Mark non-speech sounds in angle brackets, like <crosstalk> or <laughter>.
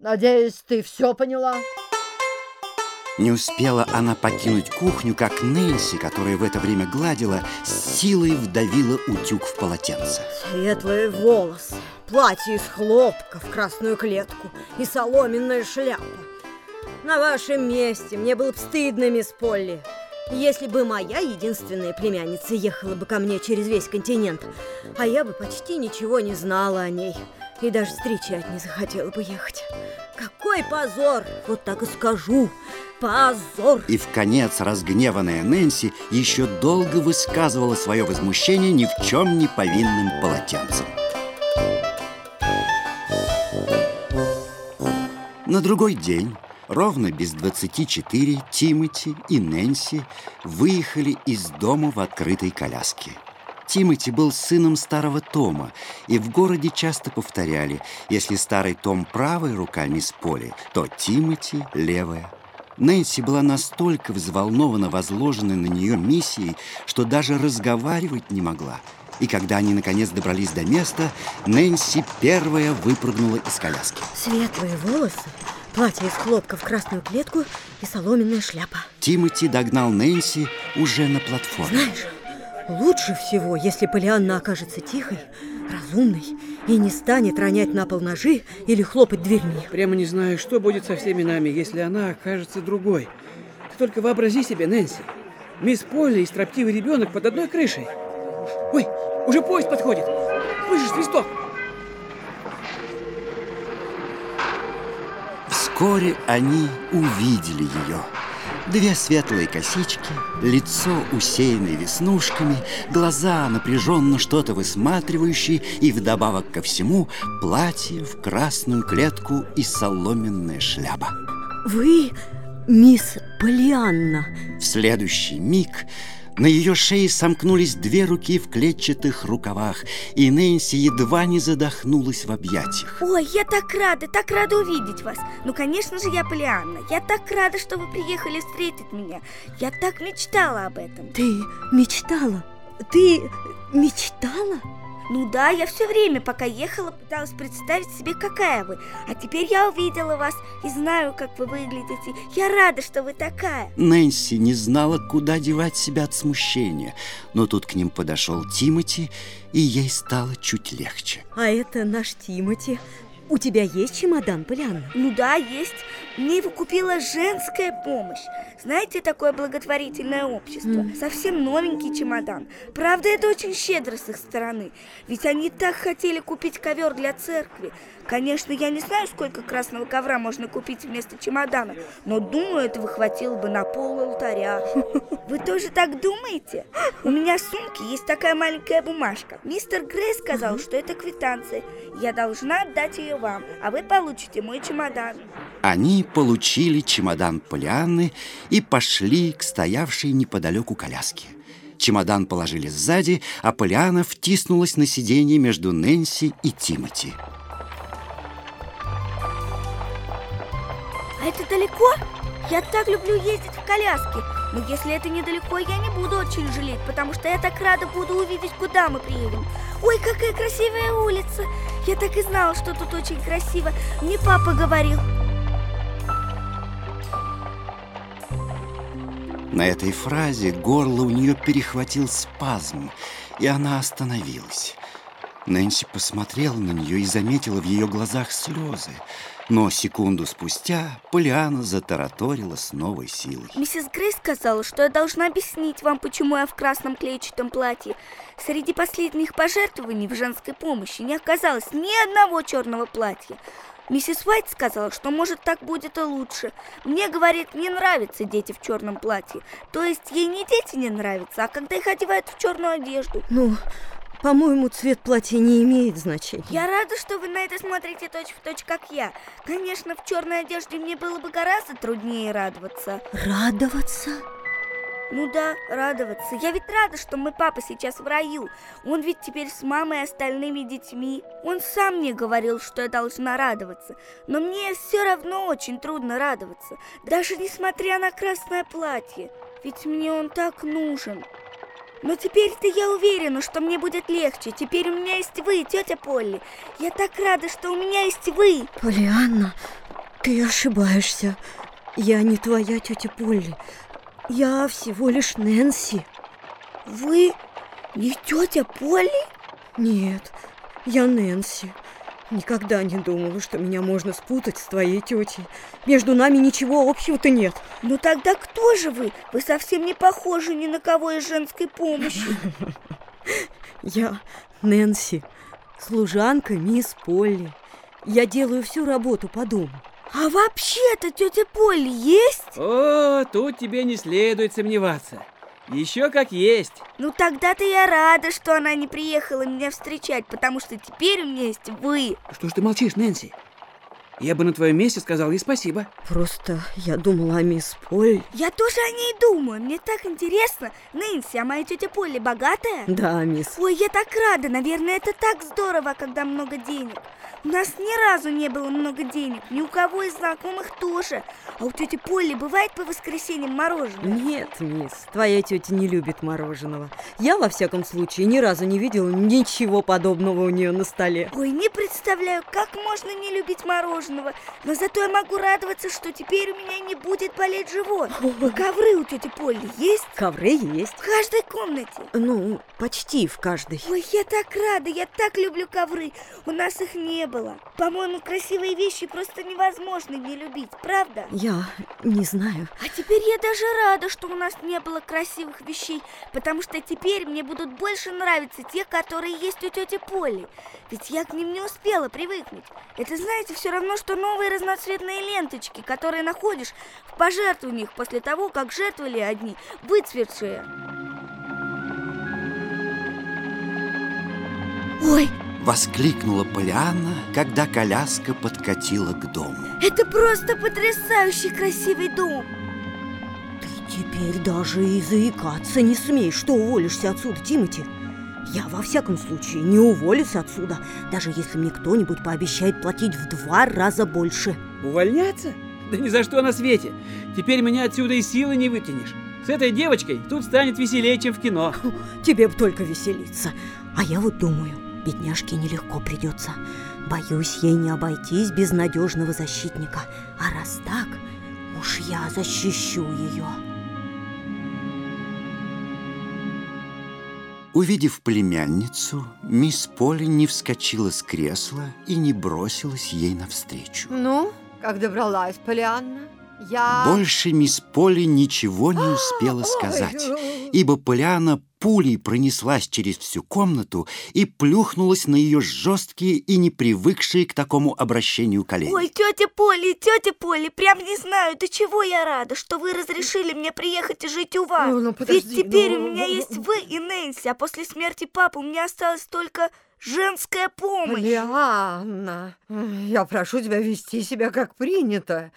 Надеюсь, ты все поняла? Не успела она покинуть кухню, как Нэнси, которая в это время гладила, с силой вдавила утюг в полотенце. Светлые волосы, платье из хлопка в красную клетку и соломенная шляпа. На вашем месте мне было бы стыдно, мисс Полли. Если бы моя единственная племянница ехала бы ко мне через весь континент, а я бы почти ничего не знала о ней и даже встречать не захотела бы ехать. Какой позор! Вот так и скажу. Позор! И в конец разгневанная Нэнси еще долго высказывала свое возмущение ни в чем не повинным полотенцем. На другой день, ровно без 24, Тимоти и Нэнси выехали из дома в открытой коляске. Тимоти был сыном старого Тома, и в городе часто повторяли, если старый Том правая рука мисс Поли, то Тимоти левая. Нэнси была настолько взволнована возложенной на нее миссией, что даже разговаривать не могла. И когда они наконец добрались до места, Нэнси первая выпрыгнула из коляски. Светлые волосы, платье из хлопка в красную клетку и соломенная шляпа. Тимоти догнал Нэнси уже на платформе. Знаешь, лучше всего, если Полианна окажется тихой, разумной и не станет ронять на пол ножи или хлопать дверьми. Прямо не знаю, что будет со всеми нами, если она окажется другой. Ты только вообрази себе, Нэнси. Мисс Полли и строптивый ребенок под одной крышей. Ой, уже поезд подходит. Слышишь, свисток? Вскоре они увидели ее. Две светлые косички, лицо усеянное веснушками, глаза напряженно что-то высматривающие и вдобавок ко всему платье в красную клетку и соломенная шляпа. Вы мисс Полианна. В следующий миг на ее шее сомкнулись две руки в клетчатых рукавах, и Нэнси едва не задохнулась в объятиях. Ой, я так рада, так рада увидеть вас. Ну, конечно же, я Полианна. Я так рада, что вы приехали встретить меня. Я так мечтала об этом. Ты мечтала? Ты мечтала? Ну да, я все время, пока ехала, пыталась представить себе, какая вы. А теперь я увидела вас и знаю, как вы выглядите. Я рада, что вы такая. Нэнси не знала, куда девать себя от смущения, но тут к ним подошел Тимоти, и ей стало чуть легче. А это наш Тимоти. У тебя есть чемодан, Полианна? Ну да, есть. Мне его купила женская помощь. Знаете, такое благотворительное общество. Mm. Совсем новенький чемодан. Правда, это очень щедро с их стороны. Ведь они так хотели купить ковер для церкви. Конечно, я не знаю, сколько красного ковра можно купить вместо чемодана, но думаю, этого хватило бы на пол алтаря. Вы тоже так думаете? У меня в сумке есть такая маленькая бумажка. Мистер Грей сказал, что это квитанция. Я должна отдать ее вам, а вы получите мой чемодан. Они получили чемодан Полианны и пошли к стоявшей неподалеку коляске. Чемодан положили сзади, а Полиана втиснулась на сиденье между Нэнси и Тимоти. А это далеко? Я так люблю ездить в коляске. Но если это недалеко, я не буду очень жалеть, потому что я так рада буду увидеть, куда мы приедем. Ой, какая красивая улица! Я так и знала, что тут очень красиво. Мне папа говорил. На этой фразе горло у нее перехватил спазм, и она остановилась. Нэнси посмотрела на нее и заметила в ее глазах слезы. Но секунду спустя Полиана затараторила с новой силой. Миссис Грей сказала, что я должна объяснить вам, почему я в красном клетчатом платье. Среди последних пожертвований в женской помощи не оказалось ни одного черного платья. Миссис Уайт сказала, что может так будет и лучше. Мне, говорит, не нравятся дети в черном платье. То есть ей не дети не нравятся, а когда их одевают в черную одежду. Ну, по-моему, цвет платья не имеет значения. Я рада, что вы на это смотрите точь в точь, как я. Конечно, в черной одежде мне было бы гораздо труднее радоваться. Радоваться? Ну да, радоваться. Я ведь рада, что мой папа сейчас в раю. Он ведь теперь с мамой и остальными детьми. Он сам мне говорил, что я должна радоваться. Но мне все равно очень трудно радоваться. Даже несмотря на красное платье. Ведь мне он так нужен. Но теперь-то я уверена, что мне будет легче. Теперь у меня есть вы, тетя Полли. Я так рада, что у меня есть вы. Полианна, Ты ошибаешься. Я не твоя тетя Полли. Я всего лишь Нэнси. Вы не тетя Полли? Нет, я Нэнси. Никогда не думала, что меня можно спутать с твоей тетей. Между нами ничего общего-то нет. Ну тогда кто же вы? Вы совсем не похожи ни на кого из женской помощи. <laughs> Я Нэнси, служанка мисс Полли. Я делаю всю работу по дому. А вообще-то тетя Полли есть? О, тут тебе не следует сомневаться. Еще как есть. Ну тогда-то я рада, что она не приехала меня встречать, потому что теперь у меня есть вы. Что ж ты молчишь, Нэнси? Я бы на твоем месте сказал ей спасибо. Просто я думала о мисс Полли. Я тоже о ней думаю. Мне так интересно. Нэнси, а моя тетя Полли богатая? Да, мисс. Ой, я так рада. Наверное, это так здорово, когда много денег. У нас ни разу не было много денег. Ни у кого из знакомых тоже. А у тети Полли бывает по воскресеньям мороженое? Нет, мисс, твоя тетя не любит мороженого. Я, во всяком случае, ни разу не видела ничего подобного у нее на столе. Ой, не представляю, как можно не любить мороженого. Но зато я могу радоваться, что теперь у меня не будет болеть живот. Ковры у тети Полли есть? Ковры есть. В каждой комнате? Ну, почти в каждой. Ой, я так рада, я так люблю ковры. У нас их не было. По-моему, красивые вещи просто невозможно не любить, правда? Я не знаю. А теперь я даже рада, что у нас не было красивых вещей, потому что теперь мне будут больше нравиться те, которые есть у тети Поли. Ведь я к ним не успела привыкнуть. Это, знаете, все равно, что новые разноцветные ленточки, которые находишь в пожертвованиях после того, как жертвовали одни выцветшие. Ой, Воскликнула Полианна, когда коляска подкатила к дому. это просто потрясающий красивый дом. Ты теперь даже и заикаться не смеешь, что уволишься отсюда, Тимати. Я во всяком случае не уволюсь отсюда, даже если мне кто-нибудь пообещает платить в два раза больше. Увольняться? Да ни за что на свете. Теперь меня отсюда и силы не вытянешь. С этой девочкой тут станет веселее, чем в кино. Тебе бы только веселиться. А я вот думаю, бедняжке нелегко придется. Боюсь ей не обойтись без надежного защитника. А раз так, уж я защищу ее. Увидев племянницу, мисс Поли не вскочила с кресла и не бросилась ей навстречу. Ну, как добралась, Полианна? Я... Больше мисс Поли ничего не <gasps> успела сказать, ибо Полиана пулей пронеслась через всю комнату и плюхнулась на ее жесткие и не привыкшие к такому обращению колени. Ой, тетя Поли, тетя Поли, прям не знаю, до чего я рада, что вы разрешили мне приехать и жить у вас. Ну, ну, подожди, Ведь теперь ну, у меня ну, есть вы и Нэнси, а после смерти папы у меня осталась только женская помощь. Полианна, я прошу тебя вести себя как принято.